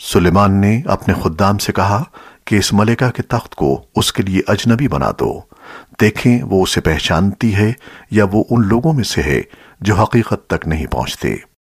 سلیمان نے اپنے خدام سے کہا کہ اس ملکہ کے تخت کو اس کے لیے اجنبی بنا دو۔ دیکھیں وہ اسے پہچانتی ہے یا وہ ان لوگوں میں سے ہے جو حقیقت تک نہیں پہنچتے۔